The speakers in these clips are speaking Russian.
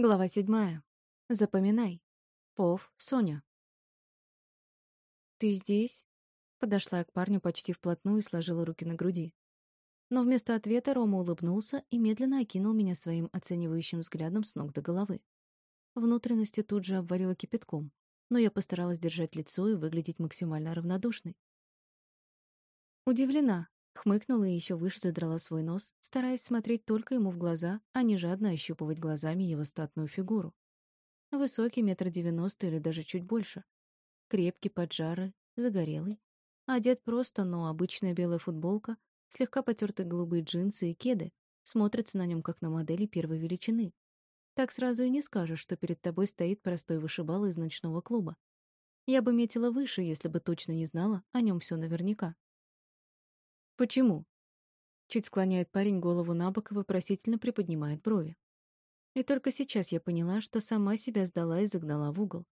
Глава седьмая. Запоминай. Пов, Соня. «Ты здесь?» Подошла я к парню почти вплотную и сложила руки на груди. Но вместо ответа Рома улыбнулся и медленно окинул меня своим оценивающим взглядом с ног до головы. Внутренности тут же обварила кипятком, но я постаралась держать лицо и выглядеть максимально равнодушной. Удивлена, Хмыкнула и еще выше задрала свой нос, стараясь смотреть только ему в глаза, а не жадно ощупывать глазами его статную фигуру. Высокий, метр девяносто или даже чуть больше. Крепкий, поджарый, загорелый. Одет просто, но обычная белая футболка, слегка потертые голубые джинсы и кеды смотрятся на нем как на модели первой величины. Так сразу и не скажешь, что перед тобой стоит простой вышибал из ночного клуба. Я бы метила выше, если бы точно не знала о нем все наверняка. «Почему?» Чуть склоняет парень голову на бок и вопросительно приподнимает брови. И только сейчас я поняла, что сама себя сдала и загнала в угол.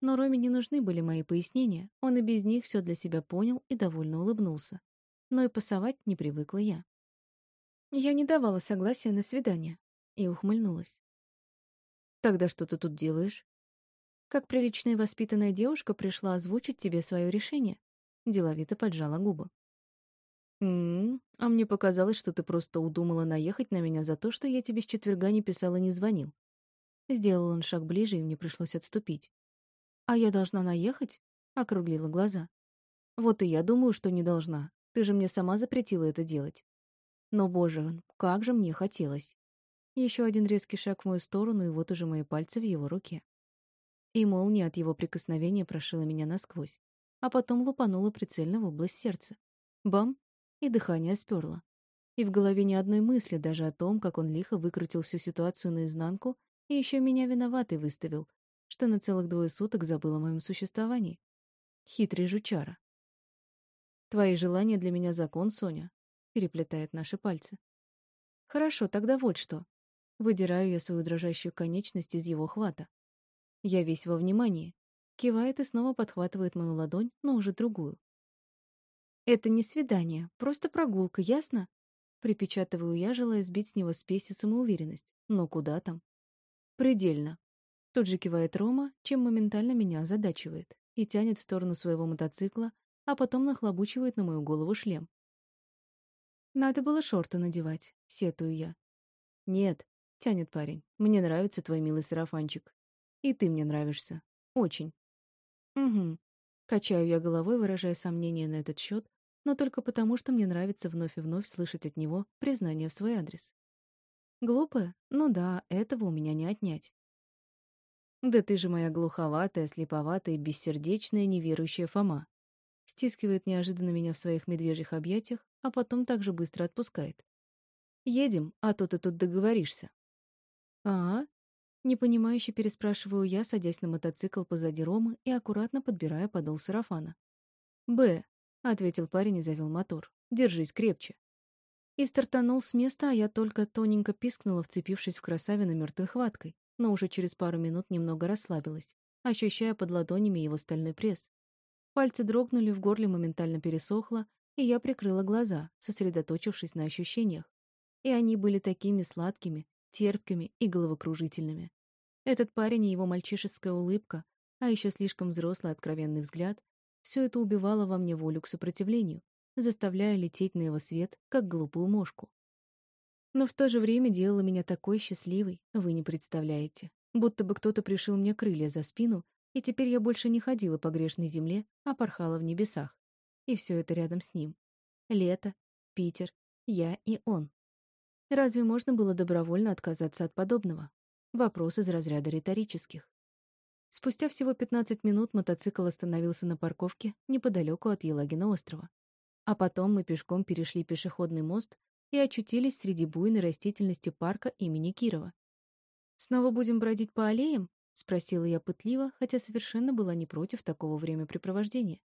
Но Роме не нужны были мои пояснения, он и без них все для себя понял и довольно улыбнулся. Но и пасовать не привыкла я. Я не давала согласия на свидание и ухмыльнулась. «Тогда что ты тут делаешь?» «Как приличная воспитанная девушка пришла озвучить тебе свое решение», деловито поджала губы. «М-м, а мне показалось, что ты просто удумала наехать на меня за то, что я тебе с четверга не писал и не звонил». Сделал он шаг ближе, и мне пришлось отступить. «А я должна наехать?» — округлила глаза. «Вот и я думаю, что не должна. Ты же мне сама запретила это делать». Но, боже, как же мне хотелось. Еще один резкий шаг в мою сторону, и вот уже мои пальцы в его руке. И молния от его прикосновения прошила меня насквозь, а потом лупанула прицельно в область сердца. Бам! И дыхание сперло. И в голове ни одной мысли даже о том, как он лихо выкрутил всю ситуацию наизнанку и еще меня виноватой выставил, что на целых двое суток забыл о моем существовании. Хитрый жучара. «Твои желания для меня закон, Соня», — переплетает наши пальцы. «Хорошо, тогда вот что». Выдираю я свою дрожащую конечность из его хвата. Я весь во внимании. Кивает и снова подхватывает мою ладонь, но уже другую. Это не свидание, просто прогулка, ясно? Припечатываю я, желая сбить с него спесь и самоуверенность. Но куда там? Предельно. Тут же кивает Рома, чем моментально меня озадачивает, и тянет в сторону своего мотоцикла, а потом нахлобучивает на мою голову шлем. Надо было шорты надевать, сетую я. Нет, тянет парень. Мне нравится твой милый сарафанчик. И ты мне нравишься. Очень. Угу. Качаю я головой, выражая сомнение на этот счет, но только потому, что мне нравится вновь и вновь слышать от него признание в свой адрес. Глупо? Ну да, этого у меня не отнять. Да ты же моя глуховатая, слеповатая, бессердечная, неверующая Фома. Стискивает неожиданно меня в своих медвежьих объятиях, а потом так же быстро отпускает. Едем, а то ты тут договоришься. А, -а, Непонимающе переспрашиваю я, садясь на мотоцикл позади Ромы и аккуратно подбирая подол сарафана. «Б», — ответил парень и завел мотор. «Держись крепче». И стартанул с места, а я только тоненько пискнула, вцепившись в красавина мертвой хваткой, но уже через пару минут немного расслабилась, ощущая под ладонями его стальной пресс. Пальцы дрогнули, в горле моментально пересохло, и я прикрыла глаза, сосредоточившись на ощущениях. И они были такими сладкими, терпкими и головокружительными. Этот парень и его мальчишеская улыбка, а еще слишком взрослый откровенный взгляд, все это убивало во мне волю к сопротивлению, заставляя лететь на его свет, как глупую мошку. Но в то же время делало меня такой счастливой, вы не представляете. Будто бы кто-то пришил мне крылья за спину, и теперь я больше не ходила по грешной земле, а порхала в небесах. И все это рядом с ним. Лето, Питер, я и он. Разве можно было добровольно отказаться от подобного? Вопрос из разряда риторических. Спустя всего 15 минут мотоцикл остановился на парковке неподалеку от Елагина острова. А потом мы пешком перешли пешеходный мост и очутились среди буйной растительности парка имени Кирова. «Снова будем бродить по аллеям?» — спросила я пытливо, хотя совершенно была не против такого времяпрепровождения.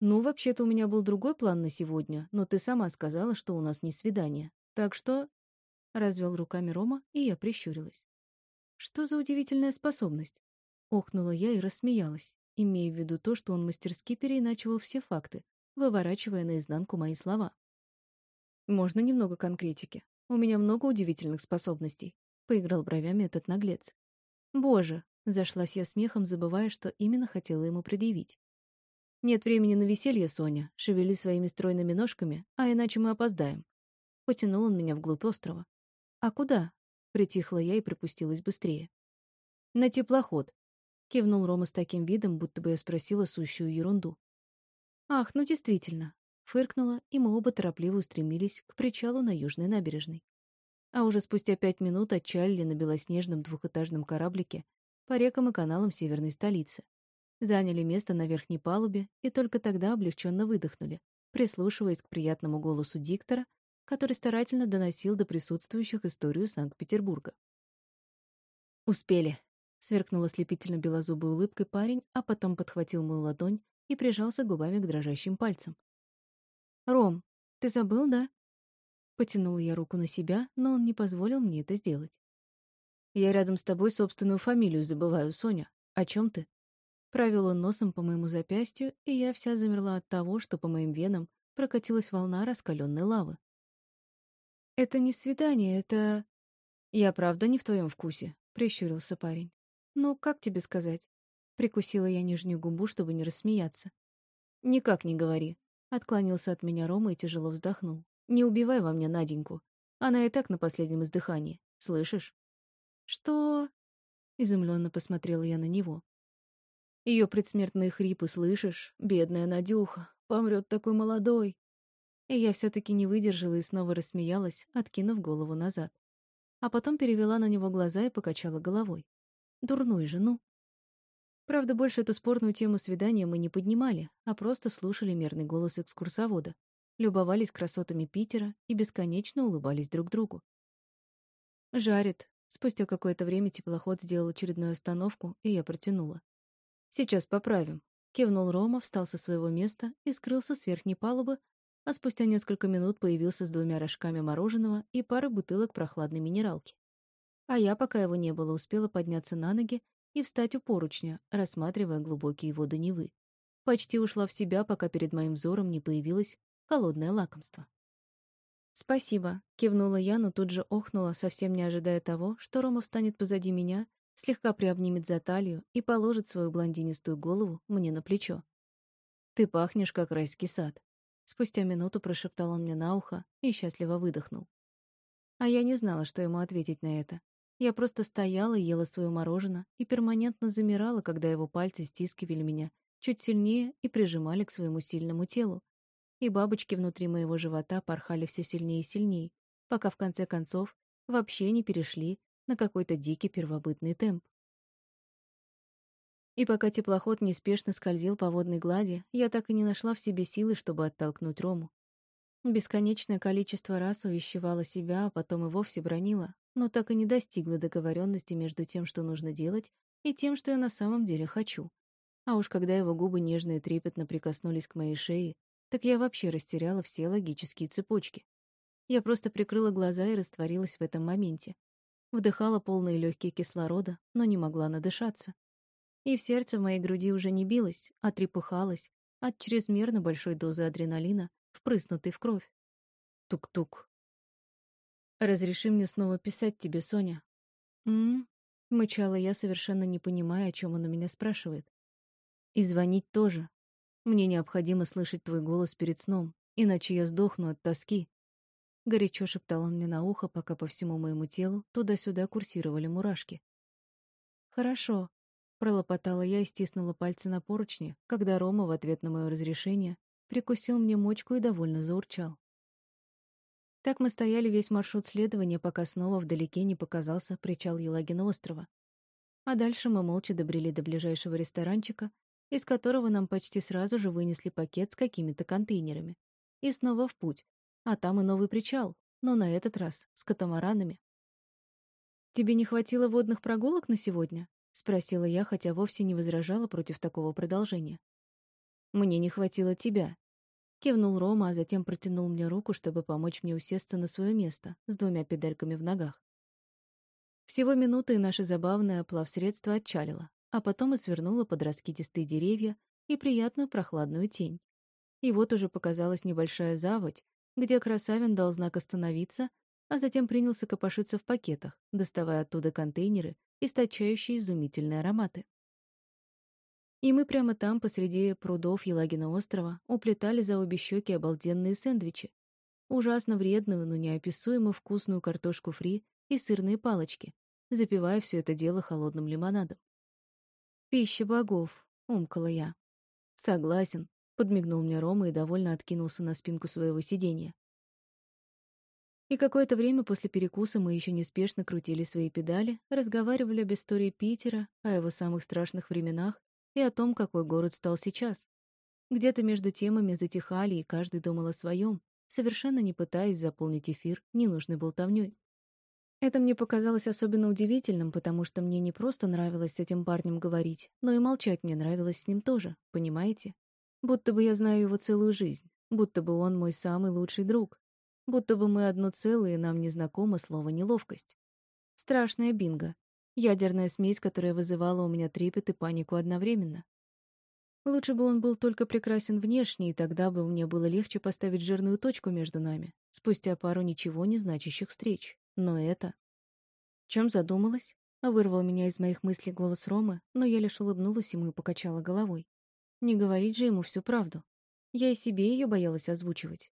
«Ну, вообще-то у меня был другой план на сегодня, но ты сама сказала, что у нас не свидание. Так что...» — развел руками Рома, и я прищурилась. Что за удивительная способность? Охнула я и рассмеялась, имея в виду то, что он мастерски переиначивал все факты, выворачивая наизнанку мои слова. Можно немного конкретики. У меня много удивительных способностей. поиграл бровями этот наглец. Боже, зашлась я смехом, забывая, что именно хотела ему предъявить. Нет времени на веселье, Соня. Шевели своими стройными ножками, а иначе мы опоздаем. Потянул он меня вглубь острова. А куда? Притихла я и припустилась быстрее. На теплоход. Кивнул Рома с таким видом, будто бы я спросила сущую ерунду. Ах, ну действительно. Фыркнула, и мы оба торопливо устремились к причалу на южной набережной. А уже спустя пять минут отчалили на белоснежном двухэтажном кораблике по рекам и каналам северной столицы. Заняли место на верхней палубе и только тогда облегченно выдохнули, прислушиваясь к приятному голосу диктора, который старательно доносил до присутствующих историю Санкт-Петербурга. «Успели», — сверкнул ослепительно белозубой улыбкой парень, а потом подхватил мою ладонь и прижался губами к дрожащим пальцам. «Ром, ты забыл, да?» Потянула я руку на себя, но он не позволил мне это сделать. «Я рядом с тобой собственную фамилию забываю, Соня. О чем ты?» Провел он носом по моему запястью, и я вся замерла от того, что по моим венам прокатилась волна раскаленной лавы. «Это не свидание, это...» «Я правда не в твоем вкусе», — прищурился парень. «Ну, как тебе сказать?» Прикусила я нижнюю губу, чтобы не рассмеяться. «Никак не говори», — отклонился от меня Рома и тяжело вздохнул. Не убивай во мне Наденьку. Она и так на последнем издыхании. Слышишь? Что? Изумленно посмотрела я на него. Ее предсмертные хрипы слышишь? Бедная Надюха. Помрет такой молодой. И я все-таки не выдержала и снова рассмеялась, откинув голову назад. А потом перевела на него глаза и покачала головой. Дурной же, ну. Правда, больше эту спорную тему свидания мы не поднимали, а просто слушали мерный голос экскурсовода, любовались красотами Питера и бесконечно улыбались друг другу. «Жарит». Спустя какое-то время теплоход сделал очередную остановку, и я протянула. «Сейчас поправим». Кивнул Рома, встал со своего места и скрылся с верхней палубы, а спустя несколько минут появился с двумя рожками мороженого и парой бутылок прохладной минералки. А я, пока его не было, успела подняться на ноги и встать у поручня, рассматривая глубокие воды Невы. Почти ушла в себя, пока перед моим взором не появилась холодное лакомство. «Спасибо», — кивнула я, но тут же охнула, совсем не ожидая того, что Рома встанет позади меня, слегка приобнимет за талию и положит свою блондинистую голову мне на плечо. «Ты пахнешь, как райский сад», — спустя минуту прошептал он мне на ухо и счастливо выдохнул. А я не знала, что ему ответить на это. Я просто стояла, ела свое мороженое и перманентно замирала, когда его пальцы стискивали меня чуть сильнее и прижимали к своему сильному телу, и бабочки внутри моего живота порхали все сильнее и сильнее, пока в конце концов вообще не перешли на какой-то дикий первобытный темп. И пока теплоход неспешно скользил по водной глади, я так и не нашла в себе силы, чтобы оттолкнуть Рому. Бесконечное количество раз увещевала себя, а потом и вовсе бронила, но так и не достигла договоренности между тем, что нужно делать, и тем, что я на самом деле хочу. А уж когда его губы нежно и трепетно прикоснулись к моей шее, так я вообще растеряла все логические цепочки. Я просто прикрыла глаза и растворилась в этом моменте. Вдыхала полные легкие кислорода, но не могла надышаться. И в сердце моей груди уже не билось, а трепыхалось от чрезмерно большой дозы адреналина, впрыснутой в кровь. Тук-тук. «Разреши мне снова писать тебе, Соня». «М-м-м», мычала я, совершенно не понимая, о чем он у меня спрашивает. «И звонить тоже», мне необходимо слышать твой голос перед сном, иначе я сдохну от тоски. Горячо шептал он мне на ухо, пока по всему моему телу туда-сюда курсировали мурашки. Хорошо, пролопотала я и стиснула пальцы на поручни, когда Рома в ответ на мое разрешение прикусил мне мочку и довольно заурчал. Так мы стояли весь маршрут следования, пока снова вдалеке не показался причал Елагина острова. А дальше мы молча добрели до ближайшего ресторанчика, из которого нам почти сразу же вынесли пакет с какими-то контейнерами. И снова в путь. А там и новый причал, но на этот раз с катамаранами. «Тебе не хватило водных прогулок на сегодня?» — спросила я, хотя вовсе не возражала против такого продолжения. «Мне не хватило тебя», — кивнул Рома, а затем протянул мне руку, чтобы помочь мне усесться на свое место с двумя педальками в ногах. Всего минуты, и наше забавное плавсредство отчалило а потом и свернула под раскидистые деревья и приятную прохладную тень. И вот уже показалась небольшая заводь, где Красавин дал знак остановиться, а затем принялся копошиться в пакетах, доставая оттуда контейнеры, источающие изумительные ароматы. И мы прямо там, посреди прудов Елагина острова, уплетали за обе щеки обалденные сэндвичи. Ужасно вредную, но неописуемо вкусную картошку фри и сырные палочки, запивая все это дело холодным лимонадом. «Пища богов», — умкала я. «Согласен», — подмигнул мне Рома и довольно откинулся на спинку своего сиденья. И какое-то время после перекуса мы еще неспешно крутили свои педали, разговаривали об истории Питера, о его самых страшных временах и о том, какой город стал сейчас. Где-то между темами затихали, и каждый думал о своем, совершенно не пытаясь заполнить эфир ненужной болтовнёй. Это мне показалось особенно удивительным, потому что мне не просто нравилось с этим парнем говорить, но и молчать мне нравилось с ним тоже, понимаете? Будто бы я знаю его целую жизнь, будто бы он мой самый лучший друг, будто бы мы одно целое, и нам не знакомо слово «неловкость». Страшная бинго, Ядерная смесь, которая вызывала у меня трепет и панику одновременно. Лучше бы он был только прекрасен внешне, и тогда бы мне было легче поставить жирную точку между нами, спустя пару ничего не значащих встреч. Но это... Чем задумалась? Вырвал меня из моих мыслей голос Ромы, но я лишь улыбнулась ему и покачала головой. Не говорить же ему всю правду. Я и себе ее боялась озвучивать.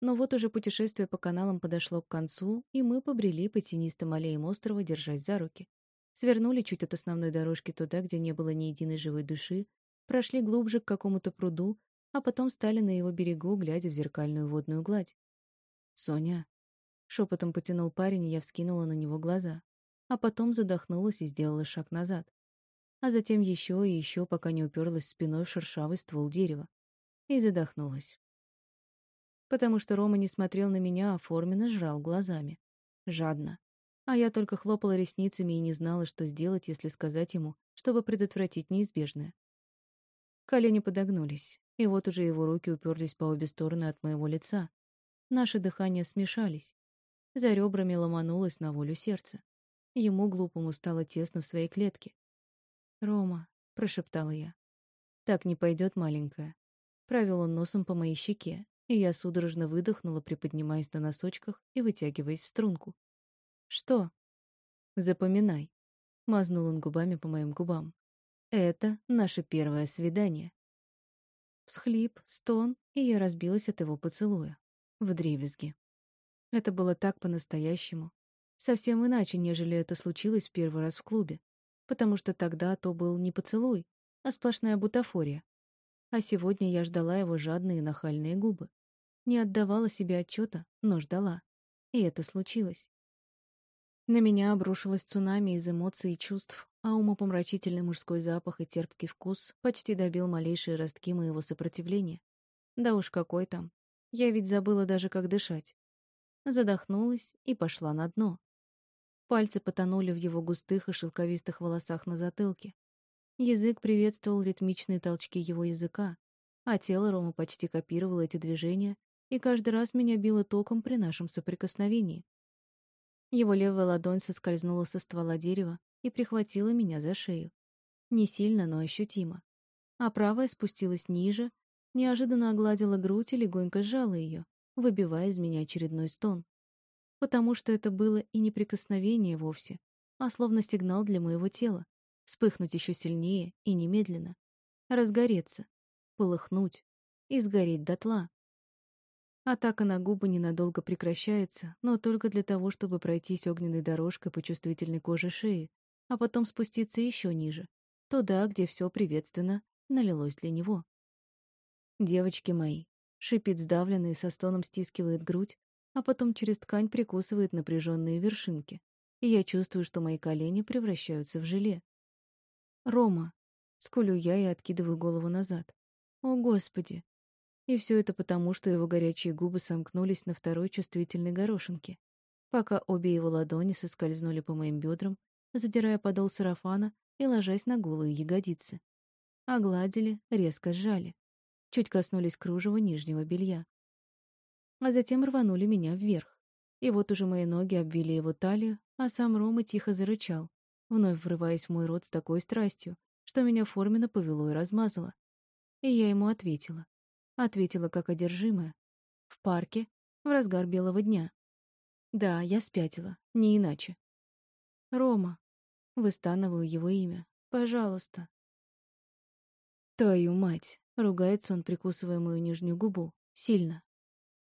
Но вот уже путешествие по каналам подошло к концу, и мы побрели по тенистым аллеям острова, держась за руки. Свернули чуть от основной дорожки туда, где не было ни единой живой души, прошли глубже к какому-то пруду, а потом стали на его берегу, глядя в зеркальную водную гладь. «Соня!» — шепотом потянул парень, и я вскинула на него глаза. А потом задохнулась и сделала шаг назад. А затем еще и еще, пока не уперлась спиной в шершавый ствол дерева. И задохнулась. Потому что Рома не смотрел на меня, а форменно сжал глазами. Жадно, а я только хлопала ресницами и не знала, что сделать, если сказать ему, чтобы предотвратить неизбежное. Колени подогнулись, и вот уже его руки уперлись по обе стороны от моего лица. Наши дыхания смешались. За ребрами ломанулось на волю сердце. Ему, глупому, стало тесно в своей клетке. «Рома», — прошептала я. «Так не пойдет, маленькая». Провел он носом по моей щеке, и я судорожно выдохнула, приподнимаясь на носочках и вытягиваясь в струнку. «Что?» «Запоминай», — мазнул он губами по моим губам. «Это наше первое свидание». Всхлип, стон, и я разбилась от его поцелуя. В дребезги. Это было так по-настоящему. Совсем иначе, нежели это случилось в первый раз в клубе. Потому что тогда то был не поцелуй, а сплошная бутафория. А сегодня я ждала его жадные нахальные губы. Не отдавала себе отчета, но ждала. И это случилось. На меня обрушилось цунами из эмоций и чувств, а умопомрачительный мужской запах и терпкий вкус почти добил малейшие ростки моего сопротивления. Да уж какой там. Я ведь забыла даже, как дышать. Задохнулась и пошла на дно. Пальцы потонули в его густых и шелковистых волосах на затылке. Язык приветствовал ритмичные толчки его языка, а тело Рома почти копировало эти движения, и каждый раз меня било током при нашем соприкосновении. Его левая ладонь соскользнула со ствола дерева и прихватила меня за шею. Не сильно, но ощутимо. А правая спустилась ниже, неожиданно огладила грудь и легонько сжала ее, выбивая из меня очередной стон. Потому что это было и не прикосновение вовсе, а словно сигнал для моего тела. Вспыхнуть еще сильнее и немедленно. Разгореться, полыхнуть и сгореть дотла. Атака на губы ненадолго прекращается, но только для того, чтобы пройтись огненной дорожкой по чувствительной коже шеи, а потом спуститься еще ниже, туда, где все приветственно налилось для него. «Девочки мои», — шипит сдавленно и со стоном стискивает грудь, а потом через ткань прикусывает напряженные вершинки, и я чувствую, что мои колени превращаются в желе. «Рома», — скулю я и откидываю голову назад. «О, Господи!» И все это потому, что его горячие губы сомкнулись на второй чувствительной горошинке, пока обе его ладони соскользнули по моим бедрам, задирая подол сарафана и ложась на голые ягодицы. Огладили, резко сжали. Чуть коснулись кружева нижнего белья. А затем рванули меня вверх. И вот уже мои ноги обвили его талию, а сам Рома тихо зарычал, вновь врываясь в мой рот с такой страстью, что меня форменно повело и размазало. И я ему ответила ответила как одержимая. В парке, в разгар белого дня. Да, я спятила, не иначе. Рома. Выстанываю его имя. Пожалуйста. Твою мать. Ругается он, прикусывая мою нижнюю губу. Сильно.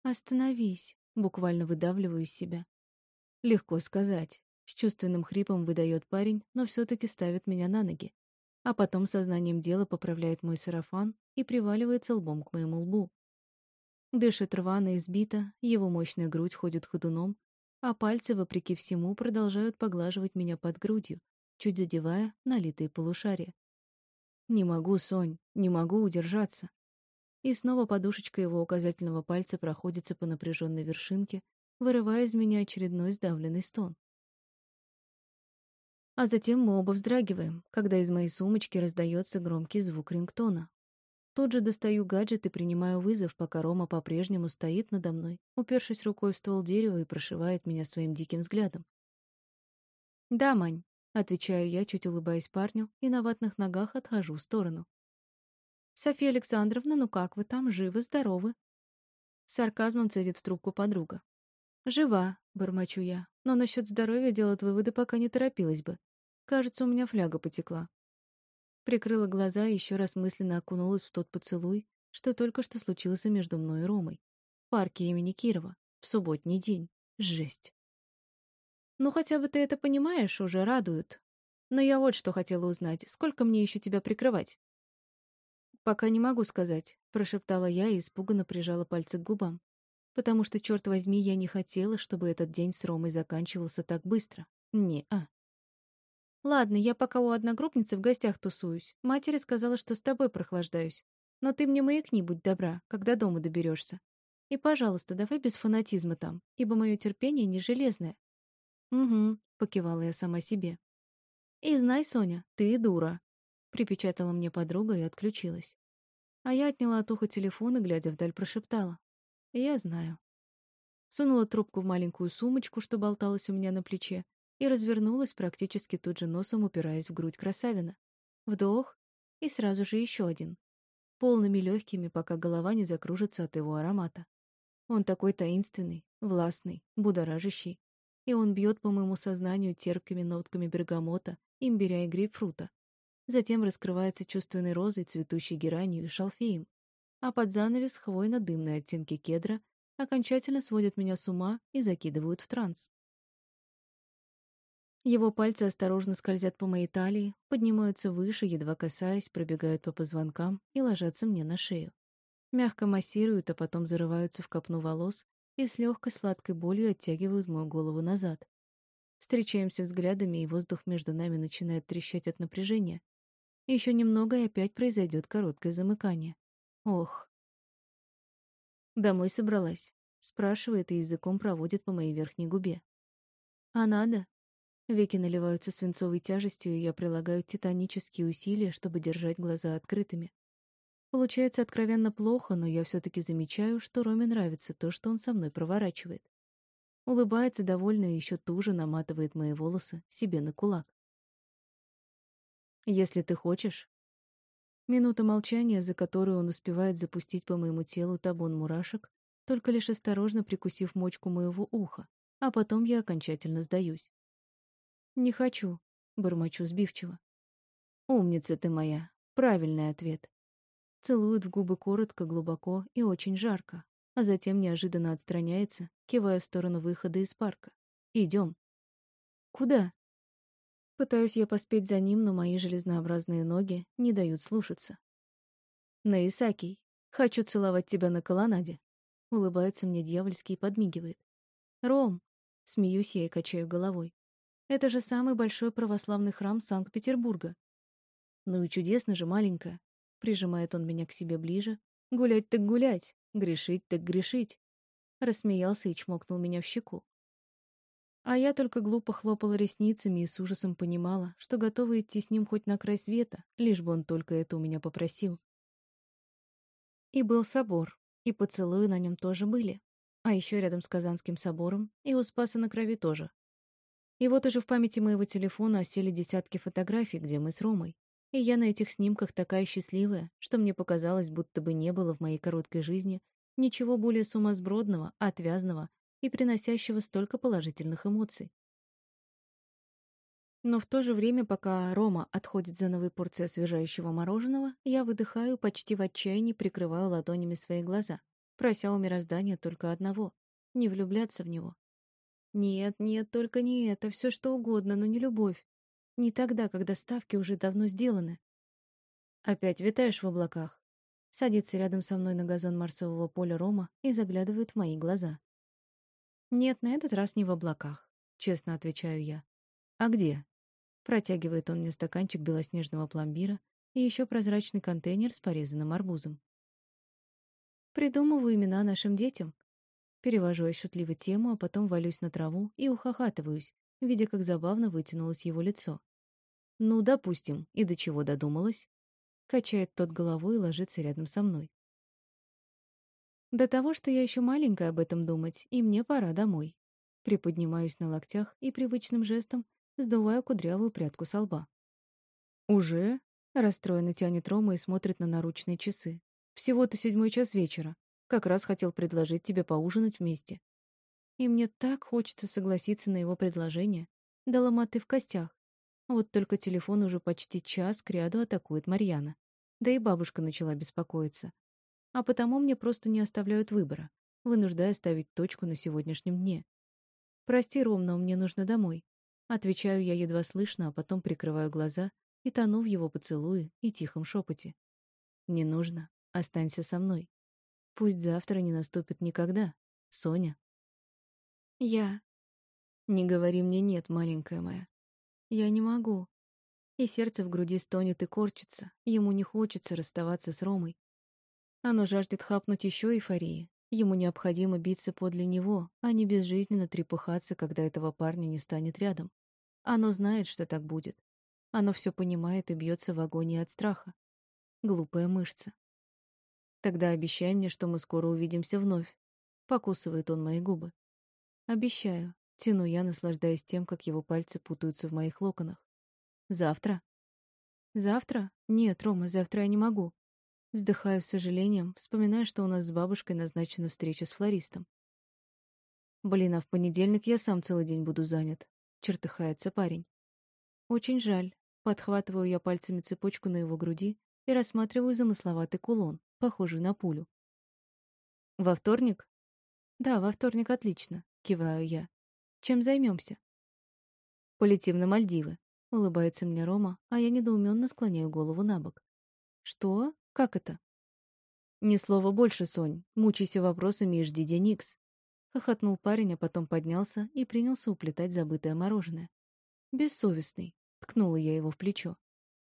Остановись. Буквально выдавливаю из себя. Легко сказать. С чувственным хрипом выдает парень, но все-таки ставит меня на ноги. А потом сознанием дела поправляет мой сарафан и приваливается лбом к моему лбу. Дышит рвано и сбито, его мощная грудь ходит ходуном, а пальцы, вопреки всему, продолжают поглаживать меня под грудью, чуть задевая налитые полушария. Не могу, Сонь, не могу удержаться. И снова подушечка его указательного пальца проходится по напряженной вершинке, вырывая из меня очередной сдавленный стон. А затем мы оба вздрагиваем, когда из моей сумочки раздается громкий звук рингтона. Тут же достаю гаджет и принимаю вызов, пока Рома по-прежнему стоит надо мной, упершись рукой в ствол дерева и прошивает меня своим диким взглядом. «Да, Мань», — отвечаю я, чуть улыбаясь парню, и на ватных ногах отхожу в сторону. «Софья Александровна, ну как вы там, живы, здоровы?» С сарказмом цедит в трубку подруга. «Жива», — бормочу я, но насчет здоровья делать выводы пока не торопилась бы. Кажется, у меня фляга потекла. Прикрыла глаза и еще раз мысленно окунулась в тот поцелуй, что только что случился между мной и Ромой. В парке имени Кирова. В субботний день. Жесть. Ну, хотя бы ты это понимаешь, уже радует. Но я вот что хотела узнать. Сколько мне еще тебя прикрывать? Пока не могу сказать, прошептала я и испуганно прижала пальцы к губам. Потому что, черт возьми, я не хотела, чтобы этот день с Ромой заканчивался так быстро. Не-а. Ладно, я пока у одногруппницы в гостях тусуюсь. Матери сказала, что с тобой прохлаждаюсь. Но ты мне маякни, будь добра, когда дома доберешься. И, пожалуйста, давай без фанатизма там, ибо мое терпение не железное. Угу, покивала я сама себе. И знай, Соня, ты дура, припечатала мне подруга и отключилась. А я отняла от уха телефон и, глядя вдаль, прошептала. Я знаю. Сунула трубку в маленькую сумочку, что болталась у меня на плече, и развернулась, практически тут же носом упираясь в грудь красавина. Вдох, и сразу же еще один. Полными легкими, пока голова не закружится от его аромата. Он такой таинственный, властный, будоражащий. И он бьет по моему сознанию терпкими нотками бергамота, имбиря и грейпфрута. Затем раскрывается чувственной розой, цветущей геранью и шалфеем. А под занавес хвойно-дымные оттенки кедра окончательно сводят меня с ума и закидывают в транс. Его пальцы осторожно скользят по моей талии, поднимаются выше, едва касаясь, пробегают по позвонкам и ложатся мне на шею. Мягко массируют, а потом зарываются в копну волос и с легкой сладкой болью оттягивают мою голову назад. Встречаемся взглядами, и воздух между нами начинает трещать от напряжения. Еще немного, и опять произойдет короткое замыкание. Ох. Домой собралась. Спрашивает и языком проводит по моей верхней губе. А надо? Веки наливаются свинцовой тяжестью, и я прилагаю титанические усилия, чтобы держать глаза открытыми. Получается откровенно плохо, но я все-таки замечаю, что Роме нравится то, что он со мной проворачивает. Улыбается довольно и еще туже наматывает мои волосы себе на кулак. «Если ты хочешь...» Минута молчания, за которую он успевает запустить по моему телу табун мурашек, только лишь осторожно прикусив мочку моего уха, а потом я окончательно сдаюсь. «Не хочу», — бормочу сбивчиво. «Умница ты моя. Правильный ответ». Целует в губы коротко, глубоко и очень жарко, а затем неожиданно отстраняется, кивая в сторону выхода из парка. Идем. «Куда?» Пытаюсь я поспеть за ним, но мои железнообразные ноги не дают слушаться. «На Исакий. Хочу целовать тебя на колоннаде». Улыбается мне дьявольский и подмигивает. «Ром!» Смеюсь я и качаю головой. Это же самый большой православный храм Санкт-Петербурга. Ну и чудесно же, маленькая. Прижимает он меня к себе ближе. Гулять так гулять, грешить так грешить. Рассмеялся и чмокнул меня в щеку. А я только глупо хлопала ресницами и с ужасом понимала, что готова идти с ним хоть на край света, лишь бы он только это у меня попросил. И был собор, и поцелуи на нем тоже были. А еще рядом с Казанским собором и у Спаса на Крови тоже. И вот уже в памяти моего телефона осели десятки фотографий, где мы с Ромой. И я на этих снимках такая счастливая, что мне показалось, будто бы не было в моей короткой жизни ничего более сумасбродного, отвязного, и приносящего столько положительных эмоций. Но в то же время, пока Рома отходит за новой порцией освежающего мороженого, я выдыхаю, почти в отчаянии прикрываю ладонями свои глаза, прося у мироздания только одного — не влюбляться в него. Нет, нет, только не это, все что угодно, но не любовь. Не тогда, когда ставки уже давно сделаны. Опять витаешь в облаках. Садится рядом со мной на газон марсового поля Рома и заглядывает в мои глаза. Нет, на этот раз не в облаках, честно отвечаю я. А где? Протягивает он мне стаканчик белоснежного пломбира и еще прозрачный контейнер с порезанным арбузом. Придумываю имена нашим детям. Перевожу я шутливо тему, а потом валюсь на траву и ухахатываюсь, видя, как забавно вытянулось его лицо. «Ну, допустим, и до чего додумалась?» Качает тот головой и ложится рядом со мной. До того, что я еще маленькая об этом думать, и мне пора домой. Приподнимаюсь на локтях и привычным жестом сдуваю кудрявую прядку со лба. «Уже?» — расстроенно тянет Рома и смотрит на наручные часы. «Всего-то седьмой час вечера. Как раз хотел предложить тебе поужинать вместе». И мне так хочется согласиться на его предложение. Да ломаты в костях. Вот только телефон уже почти час кряду атакует Марьяна. Да и бабушка начала беспокоиться. А потому мне просто не оставляют выбора, вынуждая ставить точку на сегодняшнем дне. «Прости, Ромна, мне нужно домой. Отвечаю я едва слышно, а потом прикрываю глаза и тону в его поцелуе и тихом шепоте. «Не нужно. Останься со мной. Пусть завтра не наступит никогда. Соня». «Я...» «Не говори мне «нет», маленькая моя. Я не могу». И сердце в груди стонет и корчится. Ему не хочется расставаться с Ромой. Оно жаждет хапнуть еще эйфории. Ему необходимо биться подле него, а не безжизненно трепыхаться, когда этого парня не станет рядом. Оно знает, что так будет. Оно все понимает и бьется в агонии от страха. Глупая мышца. Тогда обещай мне, что мы скоро увидимся вновь. Покусывает он мои губы. Обещаю. Тяну я, наслаждаясь тем, как его пальцы путаются в моих локонах. Завтра? Завтра? Нет, Рома, завтра я не могу. Вздыхаю с сожалением, вспоминая, что у нас с бабушкой назначена встреча с флористом. Блин, а в понедельник я сам целый день буду занят чертыхается парень. Очень жаль. Подхватываю я пальцами цепочку на его груди и рассматриваю замысловатый кулон, похожий на пулю. Во вторник? Да, во вторник отлично, киваю я. Чем займемся? Полетим на Мальдивы, улыбается мне Рома, а я недоуменно склоняю голову на бок. Что? Как это? Ни слова больше, Сонь. Мучайся вопросами и жди день икс. Хохотнул парень, а потом поднялся и принялся уплетать забытое мороженое. «Бессовестный», — ткнула я его в плечо.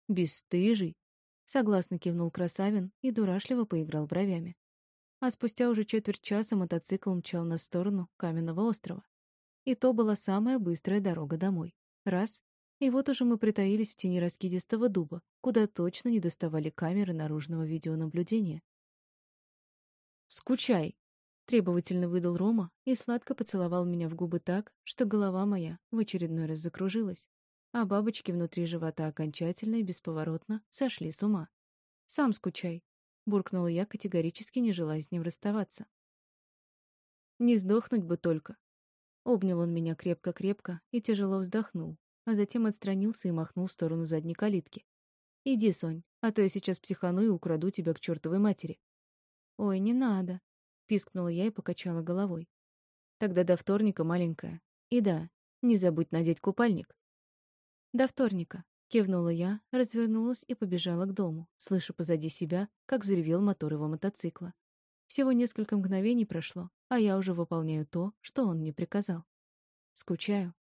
«Бесстыжий», — согласно кивнул Красавин и дурашливо поиграл бровями. А спустя уже четверть часа мотоцикл мчал на сторону Каменного острова. И то была самая быстрая дорога домой. Раз, и вот уже мы притаились в тени раскидистого дуба, куда точно не доставали камеры наружного видеонаблюдения. «Скучай», Требовательно выдал Рома и сладко поцеловал меня в губы так, что голова моя в очередной раз закружилась, а бабочки внутри живота окончательно и бесповоротно сошли с ума. «Сам скучай», — буркнула я, категорически не желая с ним расставаться. «Не сдохнуть бы только». Обнял он меня крепко-крепко и тяжело вздохнул, а затем отстранился и махнул в сторону задней калитки. «Иди, Сонь, а то я сейчас психану и украду тебя к чертовой матери». «Ой, не надо», пискнула я и покачала головой. Тогда до вторника, маленькая. И да, не забудь надеть купальник. До вторника, кивнула я, развернулась и побежала к дому, слыша позади себя, как взревел мотор его мотоцикла. Всего несколько мгновений прошло, а я уже выполняю то, что он мне приказал. Скучаю.